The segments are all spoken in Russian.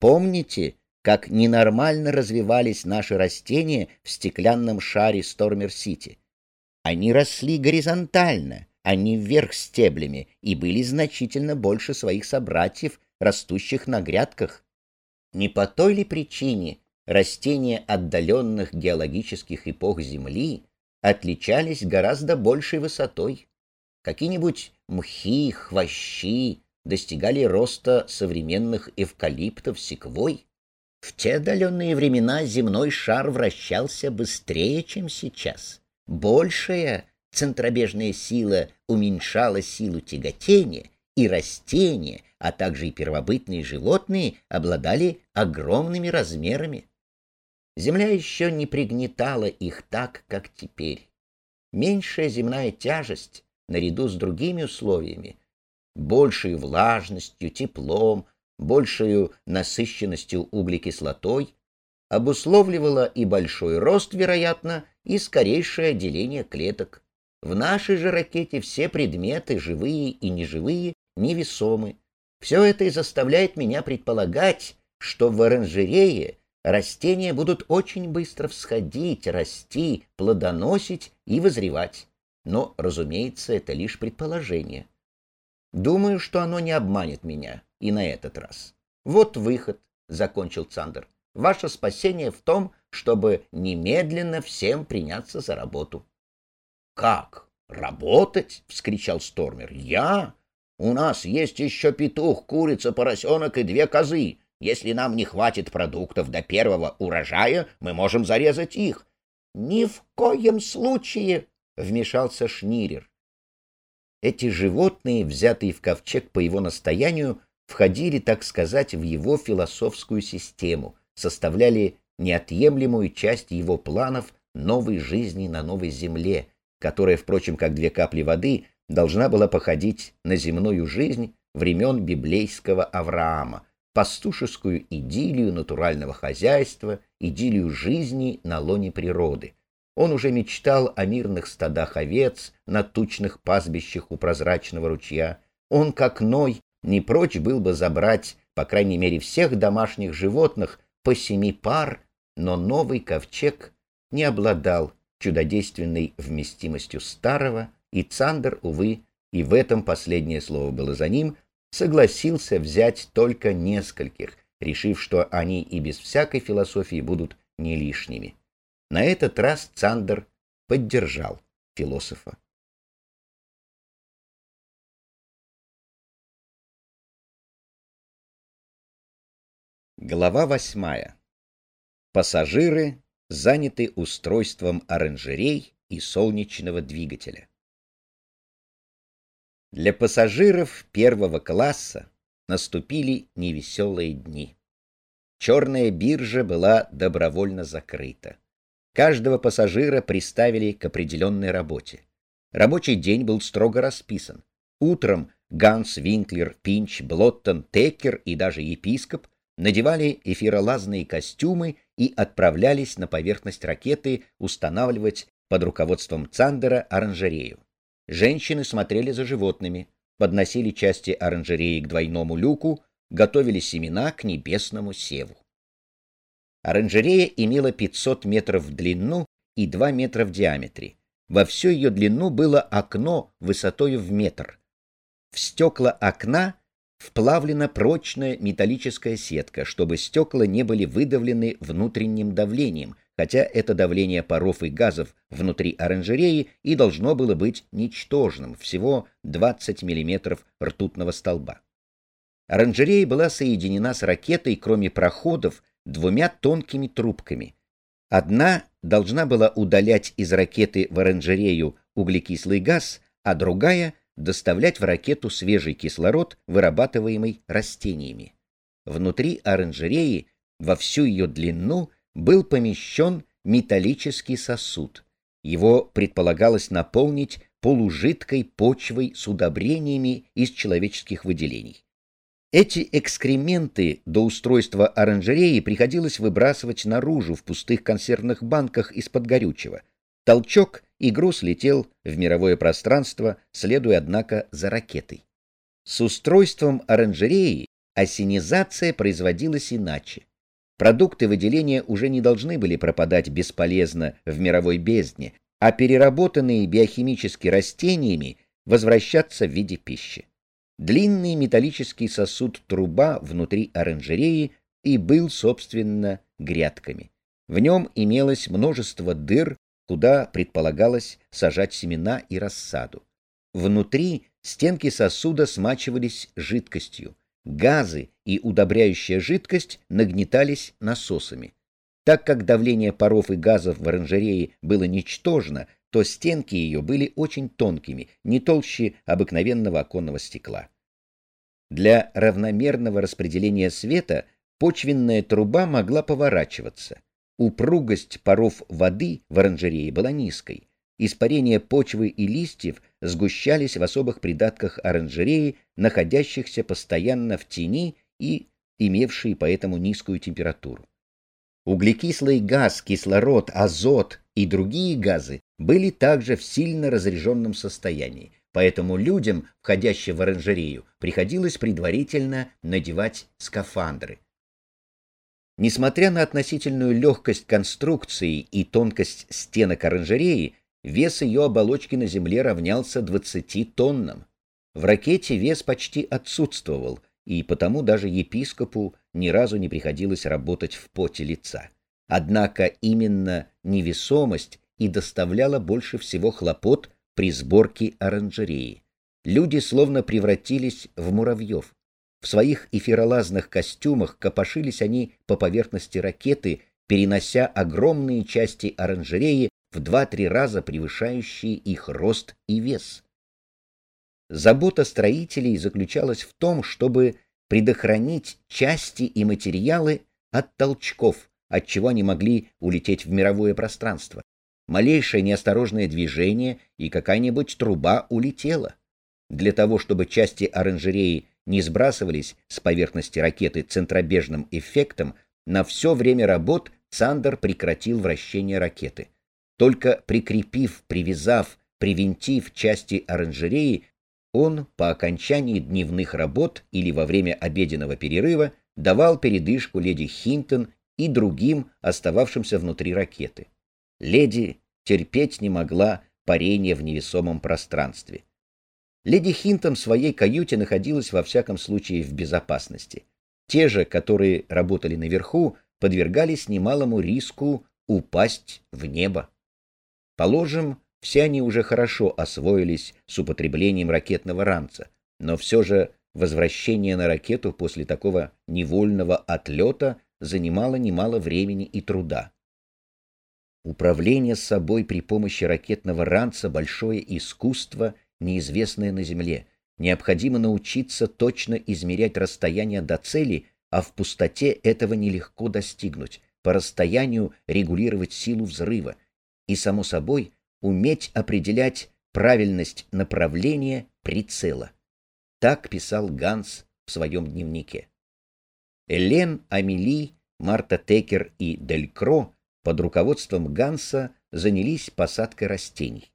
Помните, как ненормально развивались наши растения в стеклянном шаре Стормер-Сити? Они росли горизонтально, а не вверх стеблями, и были значительно больше своих собратьев, растущих на грядках. Не по той ли причине растения отдаленных геологических эпох Земли отличались гораздо большей высотой? Какие-нибудь мхи, хвощи достигали роста современных эвкалиптов секвой? В те отдаленные времена земной шар вращался быстрее, чем сейчас. Большая центробежная сила уменьшала силу тяготения, и растения, а также и первобытные животные обладали огромными размерами. Земля еще не пригнетала их так, как теперь. Меньшая земная тяжесть, наряду с другими условиями, большей влажностью, теплом, большей насыщенностью углекислотой, обусловливала и большой рост, вероятно, и скорейшее деление клеток. В нашей же ракете все предметы, живые и неживые, невесомы. Все это и заставляет меня предполагать, что в оранжерее растения будут очень быстро всходить, расти, плодоносить и вызревать. Но, разумеется, это лишь предположение. Думаю, что оно не обманет меня и на этот раз. Вот выход, — закончил Цандер. Ваше спасение в том, чтобы немедленно всем приняться за работу. — Как? Работать? — вскричал Стормер. — Я? У нас есть еще петух, курица, поросенок и две козы. Если нам не хватит продуктов до первого урожая, мы можем зарезать их. — Ни в коем случае! — вмешался Шнирер. Эти животные, взятые в ковчег по его настоянию, входили, так сказать, в его философскую систему, составляли неотъемлемую часть его планов новой жизни на новой земле, которая, впрочем, как две капли воды, должна была походить на земную жизнь времен библейского Авраама, пастушескую идиллию натурального хозяйства, идиллию жизни на лоне природы. Он уже мечтал о мирных стадах овец на тучных пастбищах у прозрачного ручья. Он, как Ной, не прочь был бы забрать, по крайней мере, всех домашних животных по семи пар, но новый ковчег не обладал чудодейственной вместимостью старого, и Цандер, увы, и в этом последнее слово было за ним, согласился взять только нескольких, решив, что они и без всякой философии будут не лишними. На этот раз Цандер поддержал философа. Глава восьмая. Пассажиры заняты устройством оранжерей и солнечного двигателя. Для пассажиров первого класса наступили невеселые дни. Черная биржа была добровольно закрыта. Каждого пассажира приставили к определенной работе. Рабочий день был строго расписан. Утром Ганс, Винклер, Пинч, Блоттон, Теккер и даже епископ надевали эфиролазные костюмы и отправлялись на поверхность ракеты устанавливать под руководством Цандера оранжерею. Женщины смотрели за животными, подносили части оранжереи к двойному люку, готовили семена к небесному севу. Оранжерея имела 500 метров в длину и 2 метра в диаметре. Во всю ее длину было окно высотою в метр. В стекла окна вплавлена прочная металлическая сетка, чтобы стекла не были выдавлены внутренним давлением, хотя это давление паров и газов внутри оранжереи и должно было быть ничтожным, всего 20 мм ртутного столба. Оранжерея была соединена с ракетой, кроме проходов, двумя тонкими трубками. Одна должна была удалять из ракеты в оранжерею углекислый газ, а другая — доставлять в ракету свежий кислород, вырабатываемый растениями. Внутри оранжереи во всю ее длину был помещен металлический сосуд. Его предполагалось наполнить полужидкой почвой с удобрениями из человеческих выделений. Эти экскременты до устройства оранжереи приходилось выбрасывать наружу в пустых консервных банках из-под горючего. Толчок, и груз летел в мировое пространство, следуя, однако, за ракетой. С устройством оранжереи осенизация производилась иначе. Продукты выделения уже не должны были пропадать бесполезно в мировой бездне, а переработанные биохимически растениями возвращаться в виде пищи. Длинный металлический сосуд-труба внутри оранжереи и был, собственно, грядками. В нем имелось множество дыр, куда предполагалось сажать семена и рассаду. Внутри стенки сосуда смачивались жидкостью. Газы и удобряющая жидкость нагнетались насосами. Так как давление паров и газов в оранжерее было ничтожно, то стенки ее были очень тонкими, не толще обыкновенного оконного стекла. Для равномерного распределения света почвенная труба могла поворачиваться. Упругость паров воды в оранжерее была низкой. Испарение почвы и листьев сгущались в особых придатках оранжереи, находящихся постоянно в тени и имевшие поэтому низкую температуру. Углекислый газ, кислород, азот и другие газы были также в сильно разряженном состоянии, поэтому людям, входящим в оранжерею, приходилось предварительно надевать скафандры. Несмотря на относительную легкость конструкции и тонкость стенок оранжереи, вес ее оболочки на Земле равнялся 20 тоннам. В ракете вес почти отсутствовал, и потому даже епископу ни разу не приходилось работать в поте лица. Однако именно невесомость и доставляла больше всего хлопот при сборке оранжереи. Люди словно превратились в муравьев. В своих эфиролазных костюмах копошились они по поверхности ракеты, перенося огромные части оранжереи в два-три раза превышающие их рост и вес. Забота строителей заключалась в том, чтобы предохранить части и материалы от толчков, от чего они могли улететь в мировое пространство. Малейшее неосторожное движение, и какая-нибудь труба улетела. Для того, чтобы части оранжереи не сбрасывались с поверхности ракеты центробежным эффектом, на все время работ Цандер прекратил вращение ракеты. Только прикрепив, привязав, привинтив части оранжереи, он по окончании дневных работ или во время обеденного перерыва давал передышку леди Хинтон и другим, остававшимся внутри ракеты. Леди терпеть не могла парения в невесомом пространстве. Леди Хинтон в своей каюте находилась во всяком случае в безопасности. Те же, которые работали наверху, подвергались немалому риску упасть в небо. Положим, все они уже хорошо освоились с употреблением ракетного ранца, но все же возвращение на ракету после такого невольного отлета занимало немало времени и труда. Управление собой при помощи ракетного ранца — большое искусство — неизвестное на Земле. Необходимо научиться точно измерять расстояние до цели, а в пустоте этого нелегко достигнуть, по расстоянию регулировать силу взрыва и, само собой, уметь определять правильность направления прицела. Так писал Ганс в своем дневнике. Элен, Амели, Марта Текер и Дель Кро под руководством Ганса занялись посадкой растений.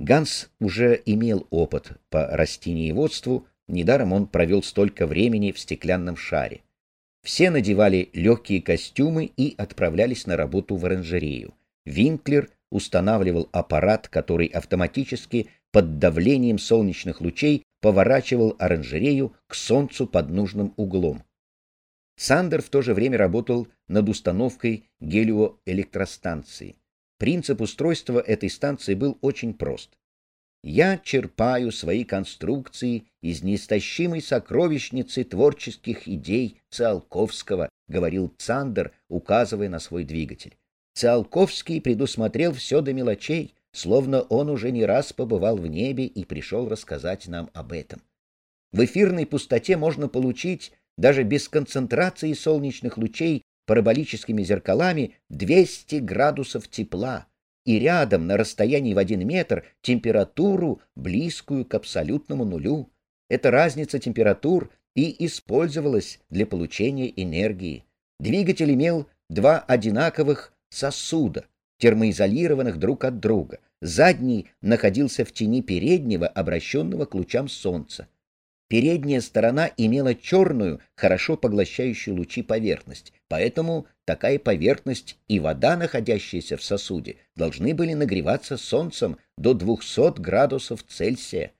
Ганс уже имел опыт по растениеводству, недаром он провел столько времени в стеклянном шаре. Все надевали легкие костюмы и отправлялись на работу в оранжерею. Винклер устанавливал аппарат, который автоматически под давлением солнечных лучей поворачивал оранжерею к солнцу под нужным углом. Сандер в то же время работал над установкой гелиоэлектростанции. Принцип устройства этой станции был очень прост. Я черпаю свои конструкции из неистощимой сокровищницы творческих идей Циолковского, говорил Цандер, указывая на свой двигатель. Циолковский предусмотрел все до мелочей, словно он уже не раз побывал в небе и пришел рассказать нам об этом. В эфирной пустоте можно получить, даже без концентрации солнечных лучей, параболическими зеркалами 200 градусов тепла и рядом на расстоянии в один метр температуру, близкую к абсолютному нулю. Эта разница температур и использовалась для получения энергии. Двигатель имел два одинаковых сосуда, термоизолированных друг от друга. Задний находился в тени переднего, обращенного к лучам солнца. Передняя сторона имела черную, хорошо поглощающую лучи поверхность, поэтому такая поверхность и вода, находящаяся в сосуде, должны были нагреваться солнцем до 200 градусов Цельсия.